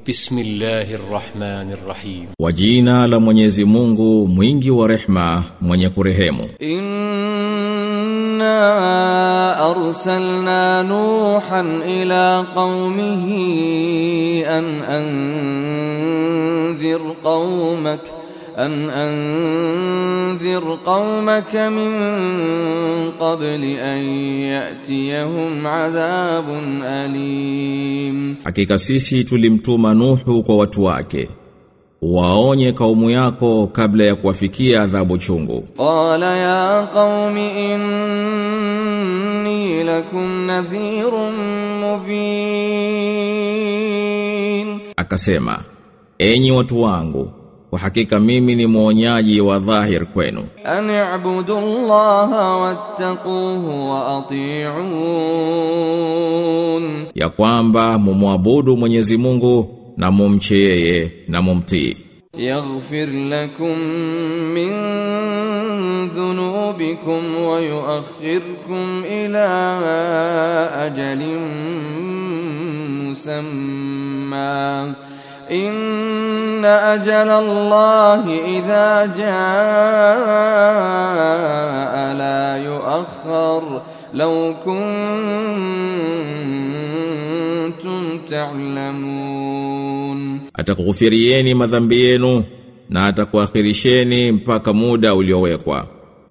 بسم الله الرحمن الرحيم Kwa jina la Mwenyezi Mungu mwingi wa rehma mwenye kurehemu إنا أرسلنا نوحا إلى قومه أن أنذر قومك أن أنذر قومك من قبل أن يأتيهم عذاب أليم Hakika sisi tulimtuma Nuhu kwa watu wake waonye kaumu yako kabla ya kuwafikia adhabu chungu قال يا قوم إني لكم نذير مبين akasema enyi watu wangu wa hakika mimi ni muonyaji wa dhahir kwenu. Ani'budu Allaha wattaquhu wa ati'un, ya kwamba mumwabudu Mwenyezi Mungu na mumche yeye na mumtii. Yaghfir lakum min dhunubikum wa yuakhirukum ila ajalin musamma inna إن أجل الله إذا جاء لا يؤخر لو كنتم تعلمون atakughufirieni madhambi yenu na atakuakhirisheni mpaka muda uliowekwa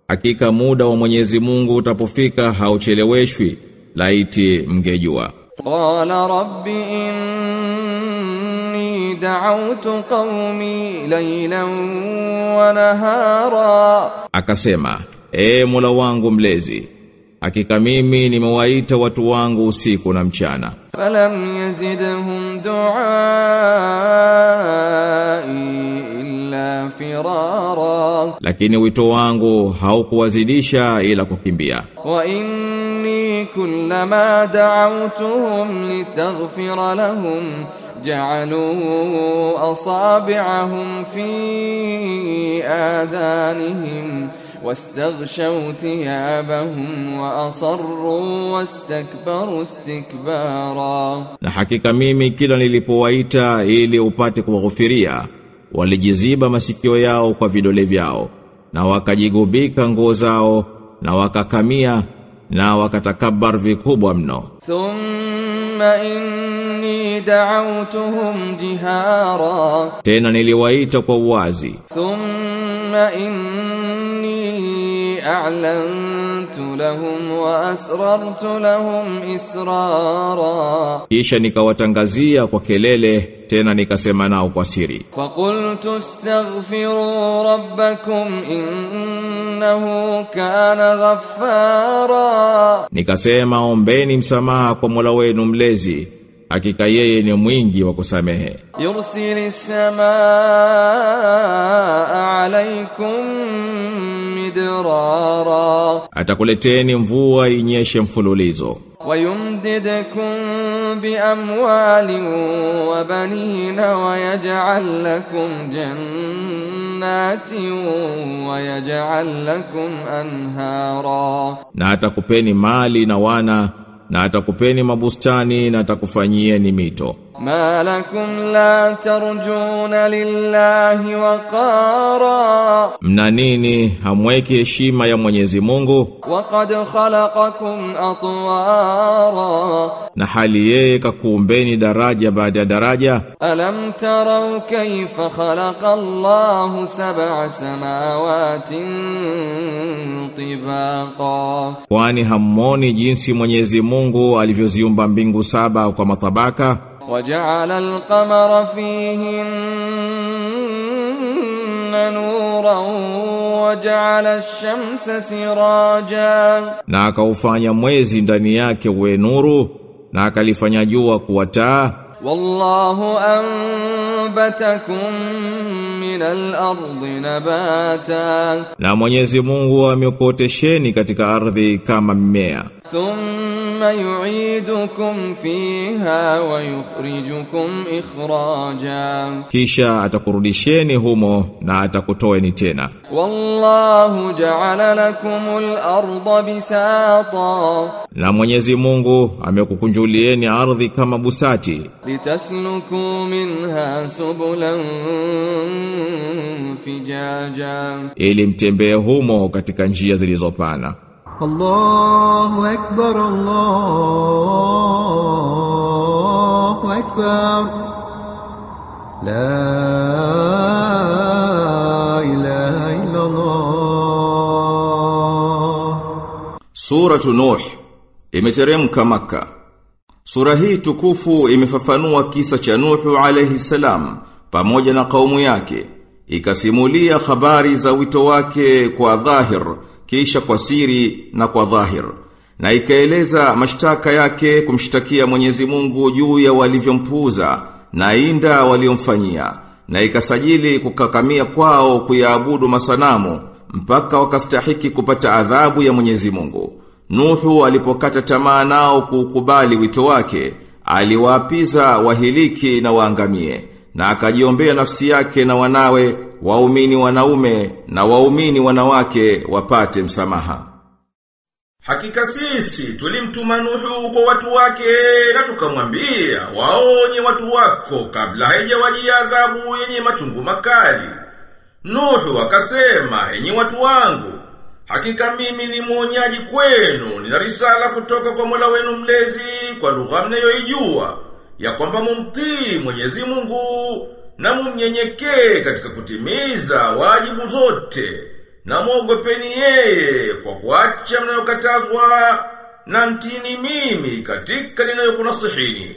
hakika muda wa Mwenyezi Mungu utapofika haucheleweshwi laiti mngejua قال رب إني دعوت قومي ليلا ونهارا akasema ee Mola wangu mlezi hakika mimi nimewaita watu wangu usiku na mchana فلم يزدهم دعائي إلا فرارا lakini wito wangu haukuwazidisha ila kukimbia وإني كلما دعوتهم لتغفر لهم جعلوا أصابعهم في آذانهم واستغشوا ثيابهم وأصروا واستكبروا استكبارا na hakika mimi kila nilipowaita ili upate kuwaghufiria walijiziba masikio yao kwa vidole vyao na wakajigubika nguo zao na wakakamia na wakatakabar vikubwa mno. Thumma inni da'awtuhum jihara. Tena niliwaita kwa uwazi. Thumma inni a'lantu لهم وأسررت لهم إسرارا kisha nikawatangazia kwa kelele tena nikasema nao kwa siri فقلت استغفروا ربكم إنه كان غفارا nikasema ombeni msamaha kwa Mola wenu mlezi hakika yeye ni mwingi wa kusamehe يرسل السماء عليكم مدرارا atakuleteni mvua inyeshe mfululizo. Wayumdidkum biamwali wa banin wa yaj'al lakum jannatin wayaj'al lakum anhara. Na atakupeni mali na wana na atakupeni mabustani na atakufanyieni mito. ما lakum la tarjuna lillahi waqara, mna nini hamweki heshima ya Mwenyezi Mungu? Waqad khalaqakum atwara, na hali yeye kakuumbeni daraja baada ya daraja. Alam tarau kayfa khalaqa Allahu sab'a samawatin tibaqa, kwani hammoni jinsi Mwenyezi Mungu alivyoziumba mbingu saba kwa matabaka? وجعل القمر فيهن نورا وجعل الشمس سراجا na akaufanya mwezi ndani yake uwe nuru na akalifanya jua kuwa taa والله أنبتكم من الأرض نباتا na Mwenyezi Mungu amekuotesheni katika ardhi kama mmea ثم yu'idukum fiha wa yukhrijukum ikhraja kisha atakurudisheni humo na atakutoeni tena. Wallahu ja'ala lakumul arda bisata. Na Mwenyezi Mungu amekukunjulieni ardhi kama busati. Litasluku minha subulan fijaja. Ili mtembee humo katika njia zilizopana. الله أكبر الله أكبر لا إله إلا الله Suratu Nuh imeteremka Makka. Sura hii tukufu imefafanua kisa cha Nuhu alayhi salam pamoja na kaumu yake. Ikasimulia habari za wito wake kwa dhahir, kisha kwa siri na kwa dhahir. Na ikaeleza mashtaka yake kumshtakia Mwenyezi Mungu juu ya walivyompuuza na inda waliomfanyia. Na ikasajili kukakamia kwao kuyaabudu masanamu mpaka wakastahiki kupata adhabu ya Mwenyezi Mungu. Nuhu alipokata tamaa nao kuukubali wito wake, aliwaapiza wahiliki na waangamie, na akajiombea nafsi yake na wanawe, waumini wanaume na waumini wanawake wapate msamaha. Hakika sisi tulimtuma Nuhu kwa watu wake na tukamwambia waonye watu wako kabla haijawajia adhabu yenye machungu makali. Nuhu akasema, enyi watu wangu, hakika mimi ni mwonyaji kwenu, nina risala kutoka kwa Mola wenu mlezi kwa lugha mnayoijua, ya kwamba mumtii Mwenyezi Mungu na mumnyenyekee katika kutimiza wajibu zote, na mwogopeni yeye kwa kuacha mnayokatazwa na mtini mimi katika ninayokunasihini.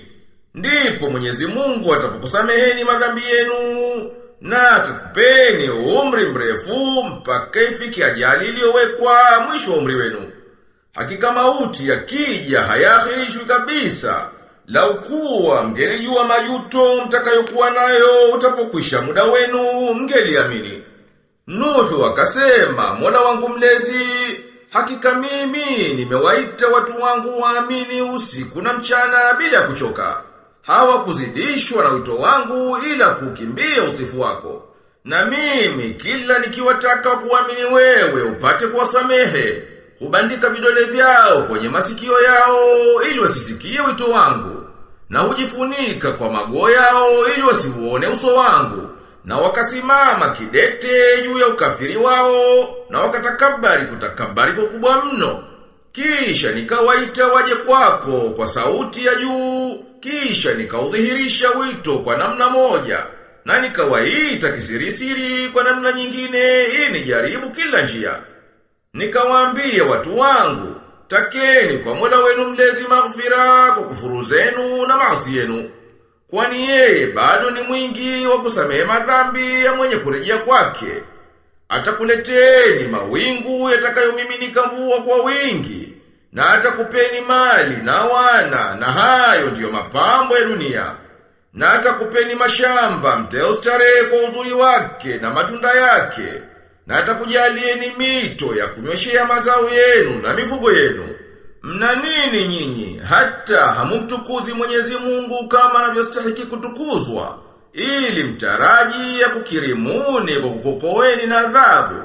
Ndipo Mwenyezi Mungu atapokusameheni madhambi yenu na akakupeni umri mrefu mpaka ifike ajali iliyowekwa mwisho wa umri wenu. Hakika mauti yakija hayakhirishwi kabisa. Lau kuwa mngelijua majuto mtakayokuwa nayo utapokwisha muda wenu mngeliamini. Nuhu akasema, Mola wangu mlezi, hakika mimi nimewaita watu wangu waamini usiku na mchana bila kuchoka. Hawakuzidishwa na wito wangu ila kukimbia utifu wako. Na mimi kila nikiwataka kuamini wewe upate kuwasamehe, hubandika vidole vyao kwenye masikio yao ili wasisikie wito wangu, na hujifunika kwa mago yao ili wasiuone uso wangu, na wakasimama kidete juu ya ukafiri wao, na wakatakabari kutakabari kwa kubwa mno. Kisha nikawaita waje kwako kwa sauti ya juu, kisha nikaudhihirisha wito kwa namna moja, na nikawaita kisirisiri kwa namna nyingine ili nijaribu kila njia. Nikawaambia watu wangu, takeni kwa Mola wenu mlezi maghfira kwa kufuru zenu na maasi yenu. Kwani yeye bado ni mwingi wa kusamehe madhambi ya mwenye kurejea kwake. Atakuleteni mawingu yatakayomiminika mvua kwa wingi, na atakupeni mali na wana, na hayo ndiyo mapambo ya dunia. Na atakupeni mashamba mteo starehe kwa uzuri wake na matunda yake, na atakujalieni mito ya kunyweshea mazao yenu na mifugo yenu. Mna nini nyinyi hata hamumtukuzi Mwenyezi Mungu kama anavyostahili kutukuzwa ili mtaraji ya kukirimuni kwa kukokoeni na adhabu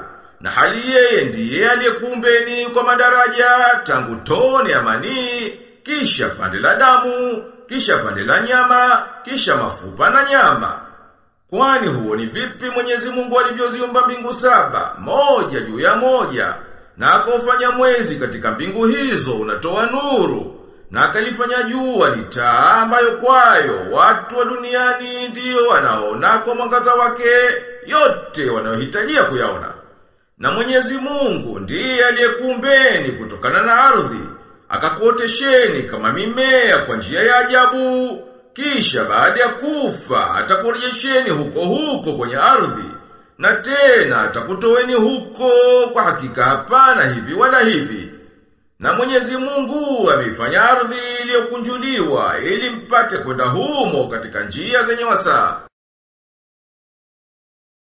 na hali yeye ndiye aliyekumbeni kwa madaraja tangu tone ya manii kisha pande la damu kisha pande la nyama kisha mafupa na nyama kwani huo ni vipi Mwenyezi Mungu alivyoziumba mbingu saba? Moja juu ya moja. Na akaufanya mwezi katika mbingu hizo unatoa nuru. Na akalifanya jua litaa ambayo kwayo. Watu wa duniani ndiyo wanaona kwa mwangaza wake. Yote wanayohitajia kuyaona. Na Mwenyezi Mungu ndiye aliyekuumbeni kutokana na ardhi, akakuotesheni kama mimea kwa njia ya ajabu, kisha baada ya kufa atakurejesheni huko huko kwenye ardhi, na tena atakutoweni huko kwa hakika hapana hivi wala hivi. Na Mwenyezi Mungu ameifanya ardhi iliyokunjuliwa ili mpate kwenda humo katika njia zenye wasaa.